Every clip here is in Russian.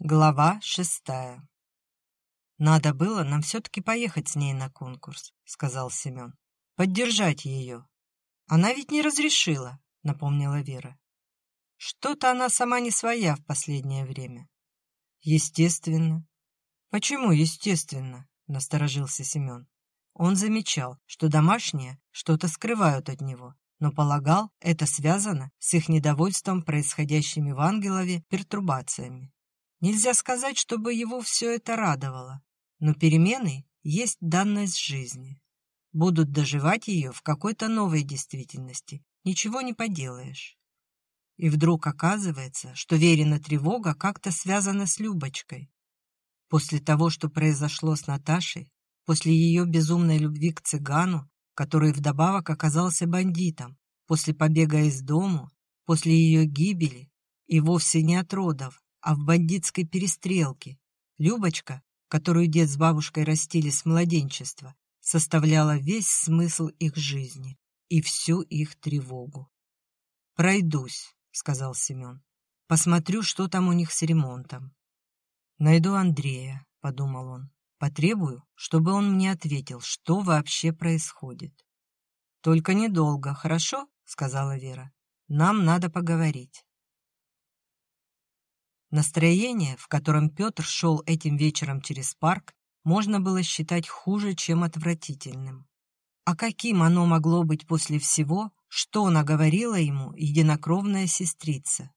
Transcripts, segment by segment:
Глава шестая. «Надо было нам все-таки поехать с ней на конкурс», — сказал Семен. «Поддержать ее». «Она ведь не разрешила», — напомнила Вера. «Что-то она сама не своя в последнее время». «Естественно». «Почему естественно?» — насторожился Семен. Он замечал, что домашние что-то скрывают от него, но полагал, это связано с их недовольством происходящими в Ангелове пертурбациями. Нельзя сказать, чтобы его все это радовало, но перемены есть данность жизни. Будут доживать ее в какой-то новой действительности, ничего не поделаешь. И вдруг оказывается, что Верина тревога как-то связана с Любочкой. После того, что произошло с Наташей, после ее безумной любви к цыгану, который вдобавок оказался бандитом, после побега из дому, после ее гибели, и вовсе не от родов, а в бандитской перестрелке. Любочка, которую дед с бабушкой растили с младенчества, составляла весь смысл их жизни и всю их тревогу. «Пройдусь», — сказал Семен. «Посмотрю, что там у них с ремонтом». «Найду Андрея», — подумал он. «Потребую, чтобы он мне ответил, что вообще происходит». «Только недолго, хорошо?» — сказала Вера. «Нам надо поговорить». Настроение, в котором Петр шел этим вечером через парк, можно было считать хуже, чем отвратительным. А каким оно могло быть после всего, что наговорила ему единокровная сестрица?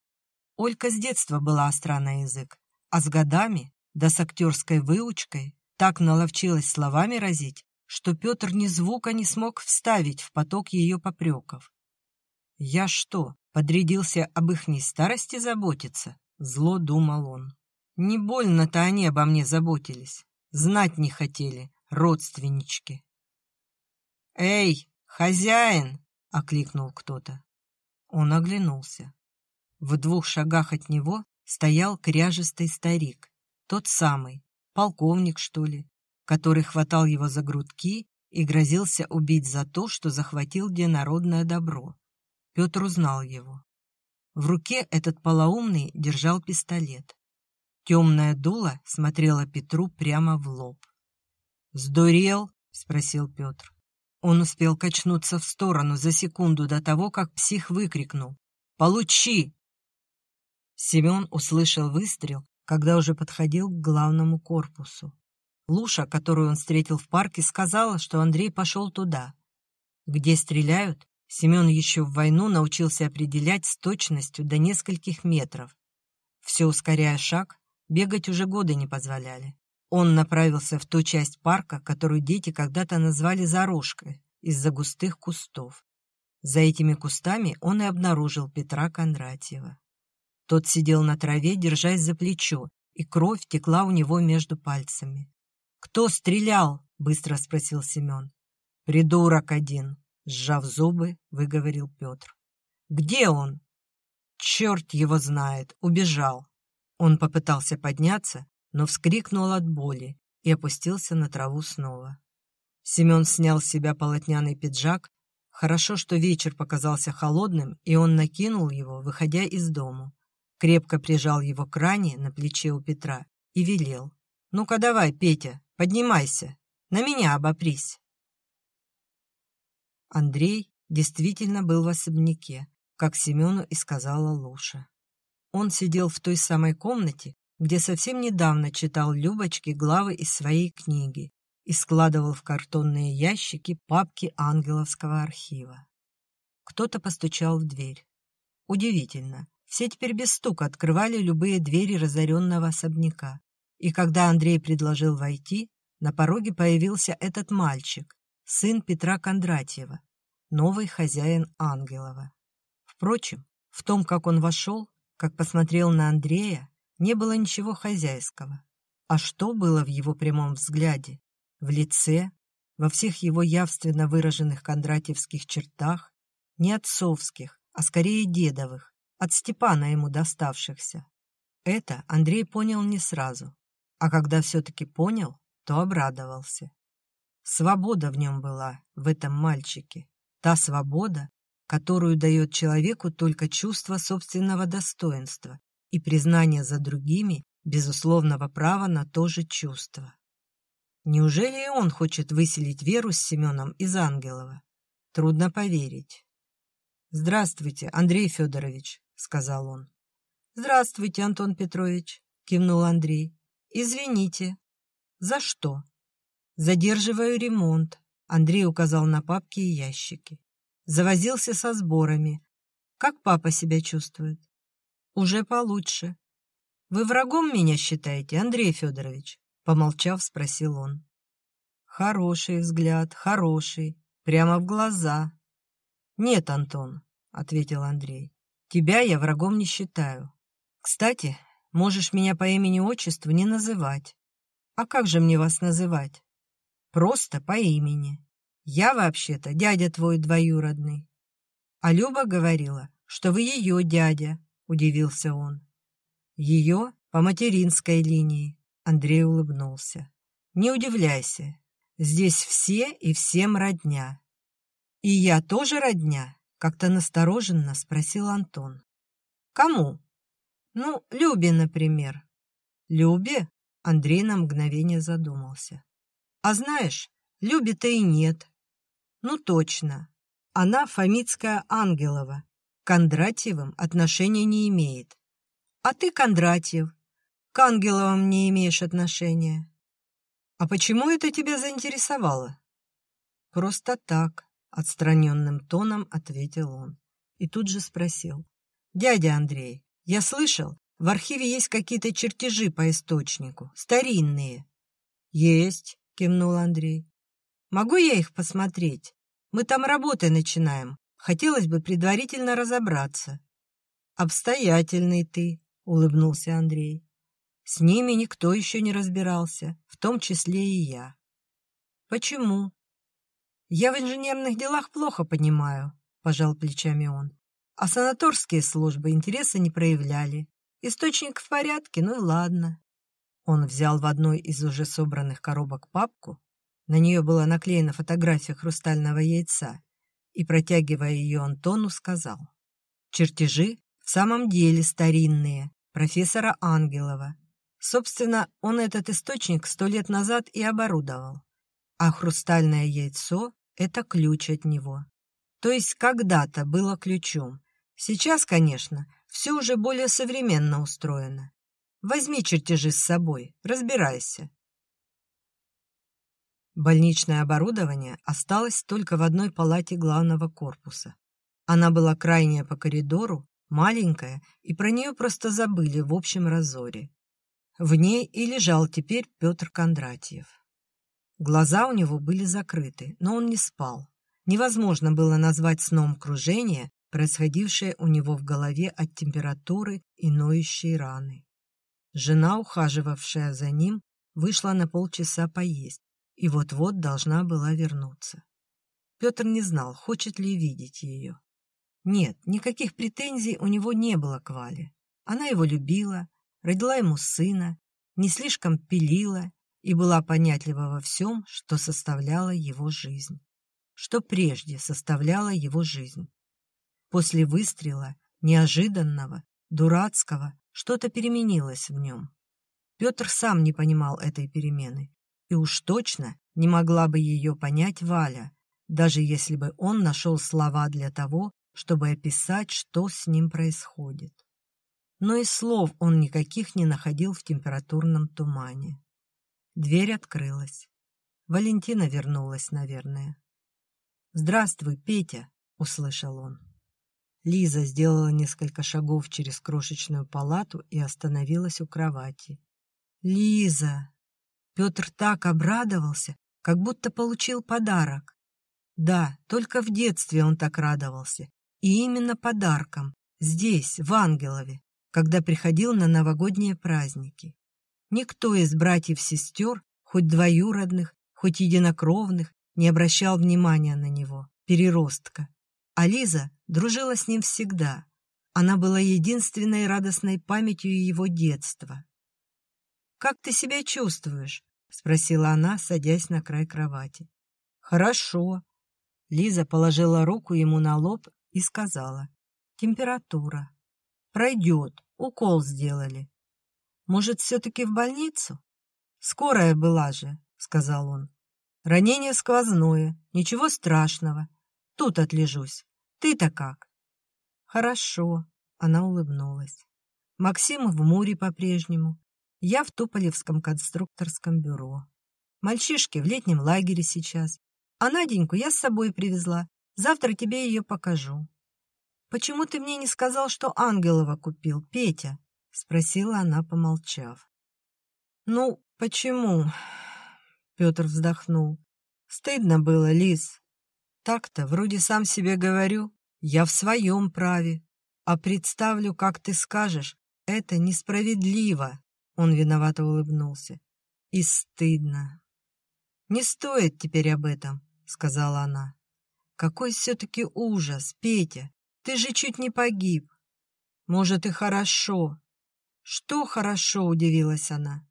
Олька с детства была остра на язык, а с годами, да с актерской выучкой, так наловчилась словами разить, что Петр ни звука не смог вставить в поток ее попреков. «Я что, подрядился об ихней старости заботиться?» Зло думал он. Не больно-то они обо мне заботились. Знать не хотели, родственнички. «Эй, хозяин!» — окликнул кто-то. Он оглянулся. В двух шагах от него стоял кряжистый старик, тот самый, полковник, что ли, который хватал его за грудки и грозился убить за то, что захватил где народное добро. Петр узнал его. В руке этот полоумный держал пистолет. Темное дуло смотрело Петру прямо в лоб. «Сдурел?» — спросил Петр. Он успел качнуться в сторону за секунду до того, как псих выкрикнул. «Получи!» Семен услышал выстрел, когда уже подходил к главному корпусу. Луша, которую он встретил в парке, сказала, что Андрей пошел туда. Где стреляют, Семен еще в войну научился определять с точностью до нескольких метров. Все ускоряя шаг, бегать уже годы не позволяли. Он направился в ту часть парка, которую дети когда-то назвали «зарожкой» из-за густых кустов. За этими кустами он и обнаружил Петра Кондратьева. Тот сидел на траве, держась за плечо, и кровь текла у него между пальцами. «Кто стрелял?» — быстро спросил Семен. «Придурок один», Сжав зубы, выговорил Петр. «Где он?» «Черт его знает! Убежал!» Он попытался подняться, но вскрикнул от боли и опустился на траву снова. Семен снял с себя полотняный пиджак. Хорошо, что вечер показался холодным, и он накинул его, выходя из дому. Крепко прижал его к ране на плече у Петра и велел. «Ну-ка давай, Петя, поднимайся, на меня обопрись». Андрей действительно был в особняке, как Семену и сказала Луша. Он сидел в той самой комнате, где совсем недавно читал Любочке главы из своей книги и складывал в картонные ящики папки ангеловского архива. Кто-то постучал в дверь. Удивительно, все теперь без стука открывали любые двери разоренного особняка. И когда Андрей предложил войти, на пороге появился этот мальчик, сын Петра Кондратьева, новый хозяин Ангелова. Впрочем, в том, как он вошел, как посмотрел на Андрея, не было ничего хозяйского. А что было в его прямом взгляде, в лице, во всех его явственно выраженных кондратьевских чертах, не отцовских, а скорее дедовых, от Степана ему доставшихся. Это Андрей понял не сразу, а когда все-таки понял, то обрадовался. Свобода в нем была, в этом мальчике. Та свобода, которую дает человеку только чувство собственного достоинства и признание за другими безусловного права на то же чувство. Неужели и он хочет выселить Веру с Семеном из Ангелова? Трудно поверить. «Здравствуйте, Андрей Федорович», — сказал он. «Здравствуйте, Антон Петрович», — кивнул Андрей. «Извините». «За что?» «Задерживаю ремонт», — Андрей указал на папки и ящики. Завозился со сборами. «Как папа себя чувствует?» «Уже получше». «Вы врагом меня считаете, Андрей Федорович?» Помолчав, спросил он. Хороший взгляд, хороший, прямо в глаза. Нет, Антон, ответил Андрей. Тебя я врагом не считаю. Кстати, можешь меня по имени-отчеству не называть. А как же мне вас называть? Просто по имени. Я вообще-то дядя твой двоюродный. А Люба говорила, что вы ее дядя, удивился он. Ее по материнской линии, Андрей улыбнулся. «Не удивляйся. Здесь все и всем родня». «И я тоже родня?» — как-то настороженно спросил Антон. «Кому?» «Ну, Любе, например». «Любе?» — Андрей на мгновение задумался. «А знаешь, Любе-то и нет». «Ну, точно. Она Фомицкая Ангелова. К Кондратьевым отношения не имеет. А ты Кондратьев, к ангелам не имеешь отношения. А почему это тебя заинтересовало? Просто так, отстраненным тоном ответил он. И тут же спросил. Дядя Андрей, я слышал, в архиве есть какие-то чертежи по источнику, старинные. Есть, кивнул Андрей. Могу я их посмотреть? Мы там работы начинаем. Хотелось бы предварительно разобраться. Обстоятельный ты, улыбнулся Андрей. С ними никто еще не разбирался, в том числе и я. Почему? Я в инженерных делах плохо понимаю, пожал плечами он. А санаторские службы интереса не проявляли. Источник в порядке, ну и ладно. Он взял в одной из уже собранных коробок папку, на нее была наклеена фотография хрустального яйца, и, протягивая ее Антону, сказал. Чертежи в самом деле старинные, профессора Ангелова, Собственно, он этот источник сто лет назад и оборудовал. А хрустальное яйцо — это ключ от него. То есть когда-то было ключом. Сейчас, конечно, все уже более современно устроено. Возьми чертежи с собой, разбирайся. Больничное оборудование осталось только в одной палате главного корпуса. Она была крайняя по коридору, маленькая, и про нее просто забыли в общем разоре. В ней и лежал теперь Петр Кондратьев. Глаза у него были закрыты, но он не спал. Невозможно было назвать сном кружение, происходившее у него в голове от температуры и ноющей раны. Жена, ухаживавшая за ним, вышла на полчаса поесть и вот-вот должна была вернуться. Петр не знал, хочет ли видеть ее. Нет, никаких претензий у него не было к Вале. Она его любила, родила ему сына, не слишком пилила и была понятлива во всем, что составляло его жизнь. Что прежде составляло его жизнь. После выстрела, неожиданного, дурацкого, что-то переменилось в нем. Петр сам не понимал этой перемены, и уж точно не могла бы ее понять Валя, даже если бы он нашел слова для того, чтобы описать, что с ним происходит но и слов он никаких не находил в температурном тумане. Дверь открылась. Валентина вернулась, наверное. «Здравствуй, Петя!» — услышал он. Лиза сделала несколько шагов через крошечную палату и остановилась у кровати. «Лиза!» Петр так обрадовался, как будто получил подарок. Да, только в детстве он так радовался. И именно подарком, здесь, в Ангелове, когда приходил на новогодние праздники. Никто из братьев-сестер, хоть двоюродных, хоть единокровных, не обращал внимания на него, переростка. А Лиза дружила с ним всегда. Она была единственной радостной памятью его детства. «Как ты себя чувствуешь?» — спросила она, садясь на край кровати. «Хорошо». Лиза положила руку ему на лоб и сказала. «Температура». Пройдет, укол сделали. Может, все-таки в больницу? Скорая была же, сказал он. Ранение сквозное, ничего страшного. Тут отлежусь. Ты-то как? Хорошо, она улыбнулась. Максим в Муре по-прежнему. Я в Туполевском конструкторском бюро. Мальчишки в летнем лагере сейчас. А Наденьку я с собой привезла. Завтра тебе ее покажу. Почему ты мне не сказал, что Ангелова купил, Петя? Спросила она, помолчав. Ну, почему? Петр вздохнул. Стыдно было, Лис. Так-то, вроде сам себе говорю, я в своем праве. А представлю, как ты скажешь, это несправедливо. Он виновато улыбнулся. И стыдно. Не стоит теперь об этом, сказала она. Какой все-таки ужас, Петя. Ты же чуть не погиб. Может, и хорошо. Что хорошо, удивилась она.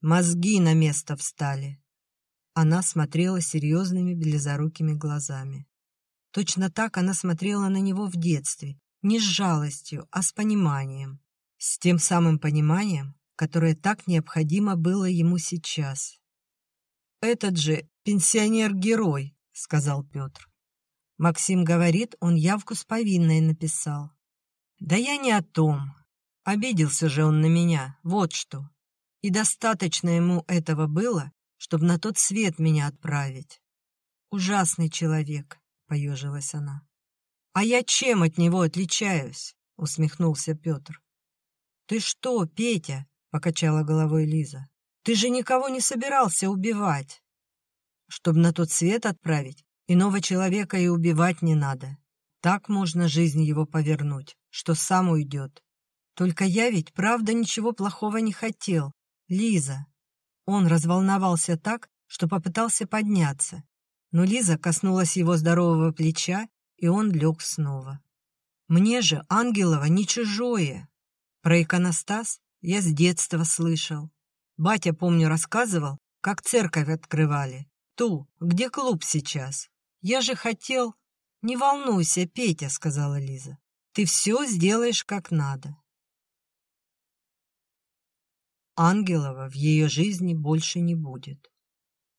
Мозги на место встали. Она смотрела серьезными близорукими глазами. Точно так она смотрела на него в детстве, не с жалостью, а с пониманием. С тем самым пониманием, которое так необходимо было ему сейчас. «Этот же пенсионер-герой», — сказал Петр. Максим говорит, он явку с повинной написал. «Да я не о том. Обиделся же он на меня, вот что. И достаточно ему этого было, чтобы на тот свет меня отправить. Ужасный человек, поежилась она. А я чем от него отличаюсь? усмехнулся Петр. Ты что, Петя? покачала головой Лиза. Ты же никого не собирался убивать. Чтобы на тот свет отправить, иного человека и убивать не надо. Так можно жизнь его повернуть, что сам уйдет. Только я ведь правда ничего плохого не хотел. Лиза, он разволновался так, что попытался подняться, но Лиза коснулась его здорового плеча, и он лег снова. «Мне же Ангелова не чужое. Про иконостас я с детства слышал. Батя, помню, рассказывал, как церковь открывали. Ту, где клуб сейчас. Я же хотел...» «Не волнуйся, Петя», — сказала Лиза. «Ты все сделаешь как надо. Ангелова в ее жизни больше не будет.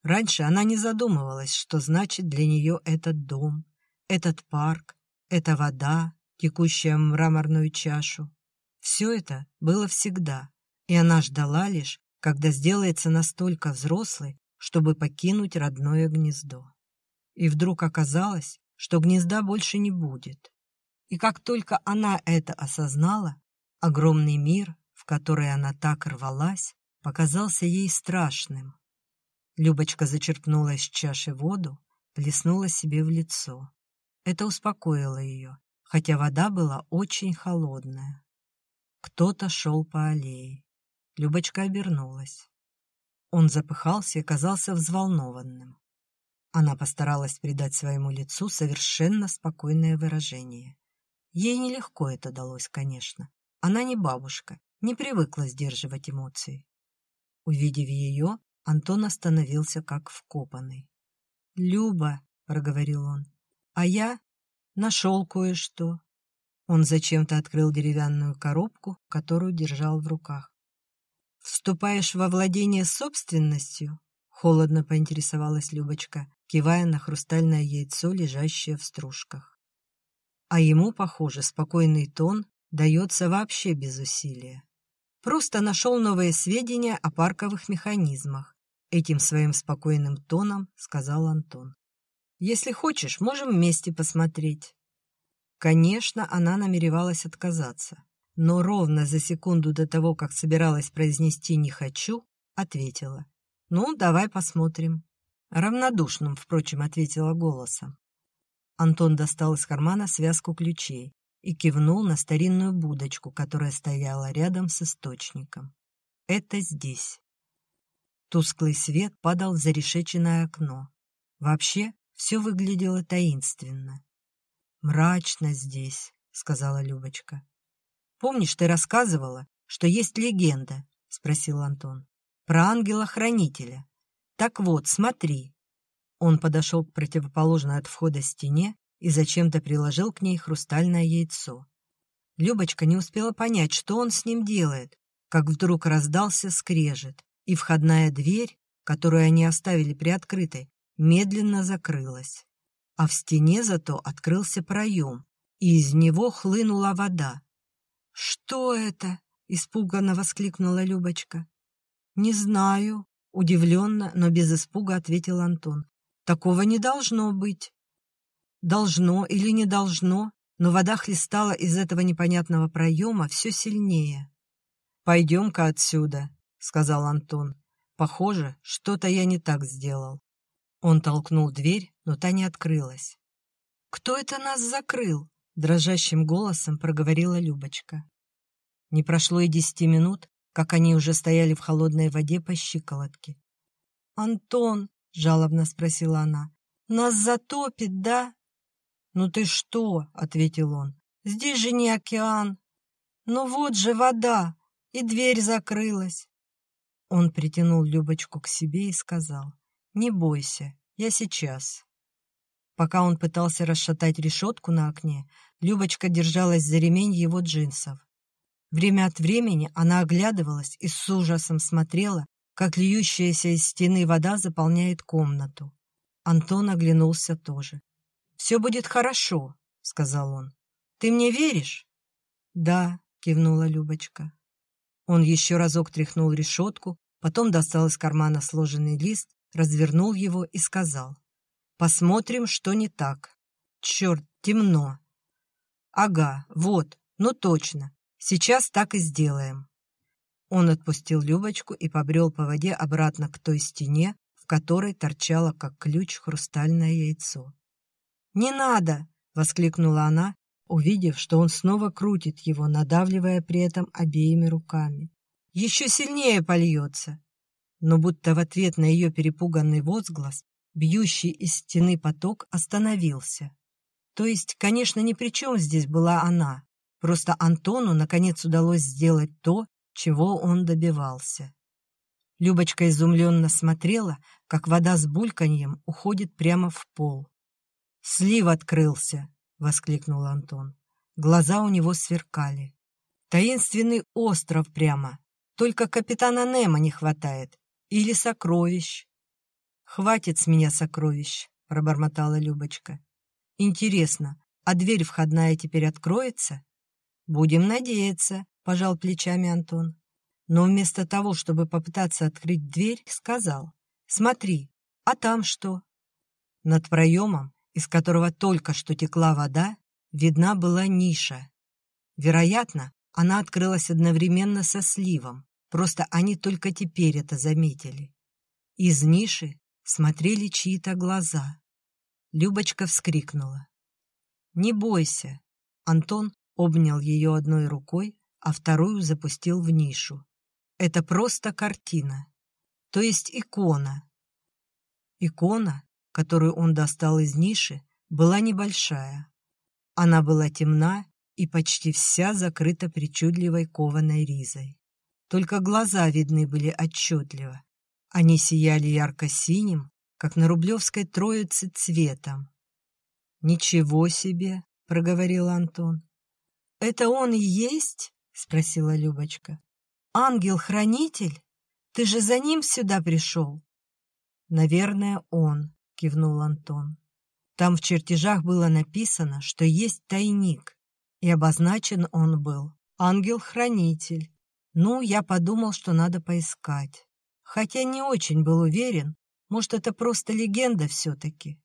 Раньше она не задумывалась, что значит для нее этот дом, этот парк, эта вода, текущая в мраморную чашу. Все это было всегда, и она ждала лишь, когда сделается настолько взрослой, чтобы покинуть родное гнездо. И вдруг оказалось, что гнезда больше не будет. И как только она это осознала, огромный мир который она так рвалась, показался ей страшным. Любочка зачерпнула из чаши воду, плеснула себе в лицо. Это успокоило ее, хотя вода была очень холодная. Кто-то шел по аллее. Любочка обернулась. Он запыхался и казался взволнованным. Она постаралась придать своему лицу совершенно спокойное выражение. Ей нелегко это далось, конечно. Она не бабушка не привыкла сдерживать эмоции. Увидев ее, Антон остановился как вкопанный. «Люба», — проговорил он, — «а я нашел кое-что». Он зачем-то открыл деревянную коробку, которую держал в руках. «Вступаешь во владение собственностью?» — холодно поинтересовалась Любочка, кивая на хрустальное яйцо, лежащее в стружках. А ему, похоже, спокойный тон дается вообще без усилия. Просто нашел новые сведения о парковых механизмах. Этим своим спокойным тоном сказал Антон. Если хочешь, можем вместе посмотреть. Конечно, она намеревалась отказаться, но ровно за секунду до того, как собиралась произнести «не хочу», ответила. «Ну, давай посмотрим». Равнодушным, впрочем, ответила голосом. Антон достал из кармана связку ключей и кивнул на старинную будочку, которая стояла рядом с источником. «Это здесь». Тусклый свет падал в зарешеченное окно. Вообще, все выглядело таинственно. «Мрачно здесь», — сказала Любочка. «Помнишь, ты рассказывала, что есть легенда?» — спросил Антон. «Про ангела-хранителя. Так вот, смотри». Он подошел к противоположной от входа стене и зачем-то приложил к ней хрустальное яйцо. Любочка не успела понять, что он с ним делает, как вдруг раздался скрежет, и входная дверь, которую они оставили приоткрытой, медленно закрылась. А в стене зато открылся проем, и из него хлынула вода. «Что это?» — испуганно воскликнула Любочка. «Не знаю», — удивленно, но без испуга ответил Антон. «Такого не должно быть». Должно или не должно, но вода хлестала из этого непонятного проема все сильнее. «Пойдем-ка отсюда», — сказал Антон. «Похоже, что-то я не так сделал». Он толкнул дверь, но та не открылась. «Кто это нас закрыл?» — дрожащим голосом проговорила Любочка. Не прошло и десяти минут, как они уже стояли в холодной воде по щиколотке. «Антон», — жалобно спросила она, — «нас затопит, да?» «Ну ты что?» — ответил он. «Здесь же не океан. Ну вот же вода, и дверь закрылась». Он притянул Любочку к себе и сказал, «Не бойся, я сейчас». Пока он пытался расшатать решетку на окне, Любочка держалась за ремень его джинсов. Время от времени она оглядывалась и с ужасом смотрела, как льющаяся из стены вода заполняет комнату. Антон оглянулся тоже. «Все будет хорошо», — сказал он. «Ты мне веришь?» «Да», — кивнула Любочка. Он еще разок тряхнул решетку, потом достал из кармана сложенный лист, развернул его и сказал. «Посмотрим, что не так. Черт, темно». «Ага, вот, ну точно. Сейчас так и сделаем». Он отпустил Любочку и побрел по воде обратно к той стене, в которой торчало, как ключ, хрустальное яйцо. «Не надо!» — воскликнула она, увидев, что он снова крутит его, надавливая при этом обеими руками. «Еще сильнее польется!» Но будто в ответ на ее перепуганный возглас, бьющий из стены поток остановился. То есть, конечно, ни при чем здесь была она. Просто Антону, наконец, удалось сделать то, чего он добивался. Любочка изумленно смотрела, как вода с бульканьем уходит прямо в пол. «Слив открылся!» — воскликнул Антон. Глаза у него сверкали. «Таинственный остров прямо! Только капитана Немо не хватает! Или сокровищ!» «Хватит с меня сокровищ!» — пробормотала Любочка. «Интересно, а дверь входная теперь откроется?» «Будем надеяться», — пожал плечами Антон. Но вместо того, чтобы попытаться открыть дверь, сказал, «Смотри, а там что?» Над проемом из которого только что текла вода, видна была ниша. Вероятно, она открылась одновременно со сливом, просто они только теперь это заметили. Из ниши смотрели чьи-то глаза. Любочка вскрикнула. «Не бойся!» Антон обнял ее одной рукой, а вторую запустил в нишу. «Это просто картина, то есть икона». Икона которую он достал из ниши, была небольшая. Она была темна и почти вся закрыта причудливой кованой ризой. Только глаза видны были отчетливо. Они сияли ярко-синим, как на рублевской троице цветом. «Ничего себе!» — проговорил Антон. «Это он и есть?» — спросила Любочка. «Ангел-хранитель? Ты же за ним сюда пришел?» «Наверное, он», кивнул Антон. Там в чертежах было написано, что есть тайник, и обозначен он был «Ангел-хранитель». Ну, я подумал, что надо поискать. Хотя не очень был уверен, может, это просто легенда все-таки.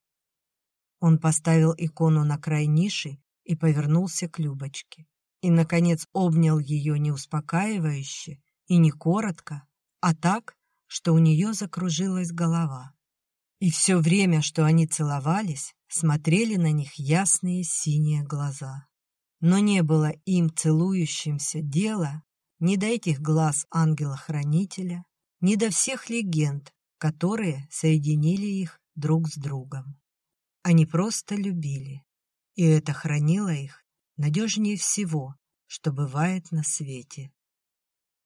Он поставил икону на край ниши и повернулся к Любочке. И, наконец, обнял ее не успокаивающе и не коротко, а так, что у нее закружилась голова. И все время, что они целовались, смотрели на них ясные синие глаза. Но не было им, целующимся, дела ни до этих глаз ангела-хранителя, ни до всех легенд, которые соединили их друг с другом. Они просто любили, и это хранило их надежнее всего, что бывает на свете.